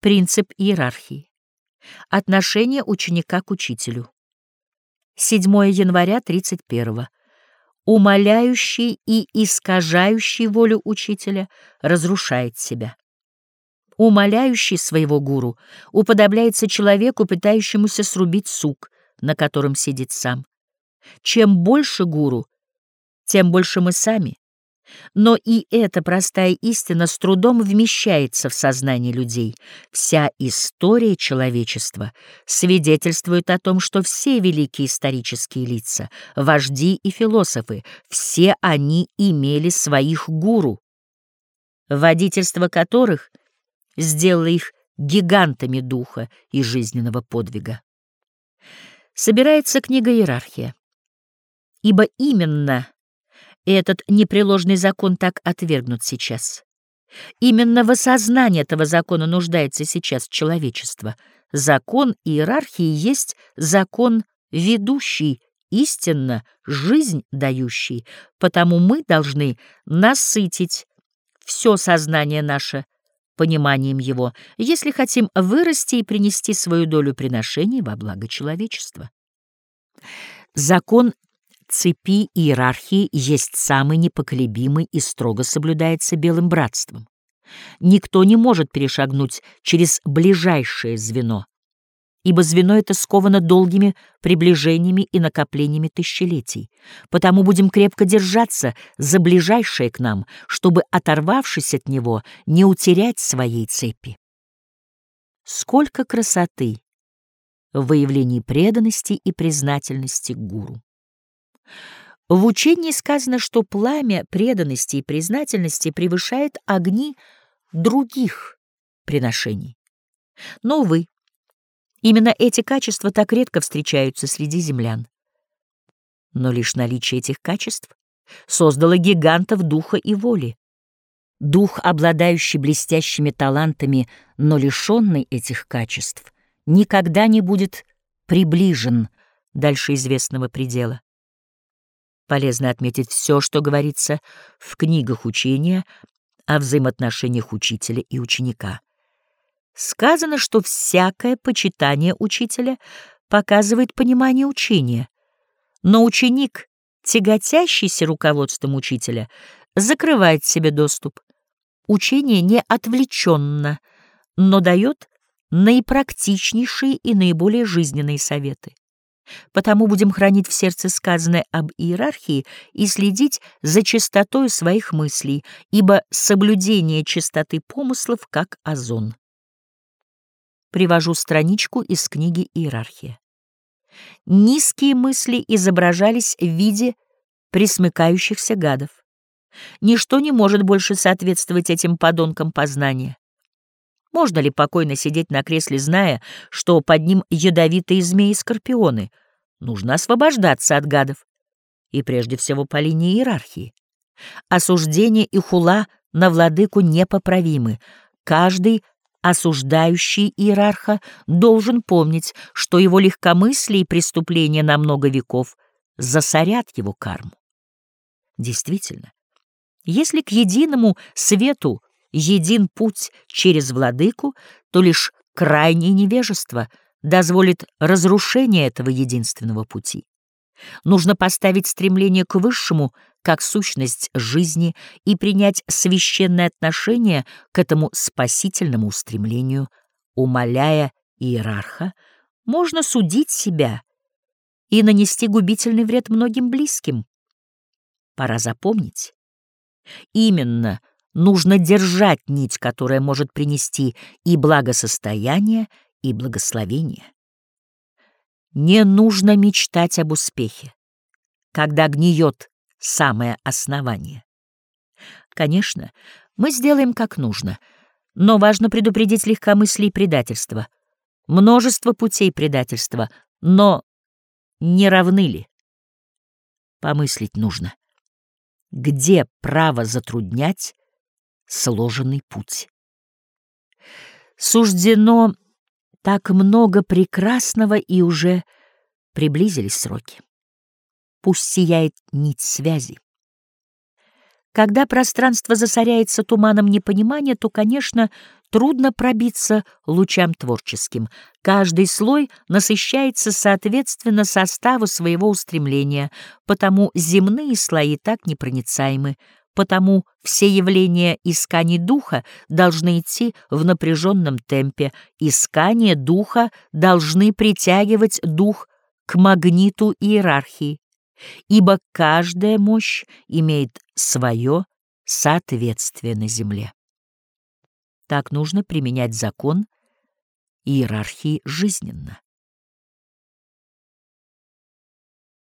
Принцип иерархии. Отношение ученика к учителю. 7 января 31 Умоляющий и искажающий волю учителя разрушает себя. Умоляющий своего гуру уподобляется человеку, пытающемуся срубить сук, на котором сидит сам. Чем больше гуру, тем больше мы сами. Но и эта простая истина с трудом вмещается в сознание людей. Вся история человечества свидетельствует о том, что все великие исторические лица, вожди и философы, все они имели своих гуру, водительство которых сделало их гигантами духа и жизненного подвига. Собирается книга «Иерархия», ибо именно и этот непреложный закон так отвергнут сейчас. Именно в осознании этого закона нуждается сейчас человечество. Закон иерархии есть закон ведущий, истинно жизнь дающий, потому мы должны насытить все сознание наше пониманием его, если хотим вырасти и принести свою долю приношений во благо человечества. Закон цепи иерархии есть самый непоколебимый и строго соблюдается белым братством. Никто не может перешагнуть через ближайшее звено, ибо звено это сковано долгими приближениями и накоплениями тысячелетий. Потому будем крепко держаться за ближайшее к нам, чтобы, оторвавшись от него, не утерять своей цепи. Сколько красоты в выявлении преданности и признательности гуру! В учении сказано, что пламя преданности и признательности превышает огни других приношений. Но, увы, именно эти качества так редко встречаются среди землян. Но лишь наличие этих качеств создало гигантов духа и воли. Дух, обладающий блестящими талантами, но лишенный этих качеств, никогда не будет приближен дальше известного предела. Полезно отметить все, что говорится в книгах учения о взаимоотношениях учителя и ученика. Сказано, что всякое почитание учителя показывает понимание учения, но ученик, тяготящийся руководством учителя, закрывает себе доступ. Учение не отвлеченно, но дает наипрактичнейшие и наиболее жизненные советы. Потому будем хранить в сердце сказанное об иерархии и следить за чистотой своих мыслей, ибо соблюдение чистоты помыслов как озон. Привожу страничку из книги «Иерархия». Низкие мысли изображались в виде присмыкающихся гадов. Ничто не может больше соответствовать этим подонкам познания. Можно ли покойно сидеть на кресле, зная, что под ним ядовитые змеи-скорпионы? Нужно освобождаться от гадов. И прежде всего по линии иерархии. Осуждение и хула на владыку непоправимы. Каждый осуждающий иерарха должен помнить, что его легкомыслие и преступления на много веков засорят его карму. Действительно, если к единому свету един путь через владыку, то лишь крайнее невежество дозволит разрушение этого единственного пути. Нужно поставить стремление к высшему как сущность жизни и принять священное отношение к этому спасительному устремлению, умоляя иерарха, можно судить себя и нанести губительный вред многим близким. Пора запомнить. Именно Нужно держать нить, которая может принести и благосостояние, и благословение. Не нужно мечтать об успехе, когда гниет самое основание. Конечно, мы сделаем как нужно, но важно предупредить легкомыслие и предательство. Множество путей предательства, но не равны ли? Помыслить нужно. Где право затруднять, сложенный путь. Суждено так много прекрасного, и уже приблизились сроки. Пусть сияет нить связи. Когда пространство засоряется туманом непонимания, то, конечно, трудно пробиться лучам творческим. Каждый слой насыщается соответственно составу своего устремления, потому земные слои так непроницаемы, потому все явления исканий духа должны идти в напряженном темпе, искания духа должны притягивать дух к магниту иерархии ибо каждая мощь имеет свое соответствие на Земле. Так нужно применять закон иерархии жизненно.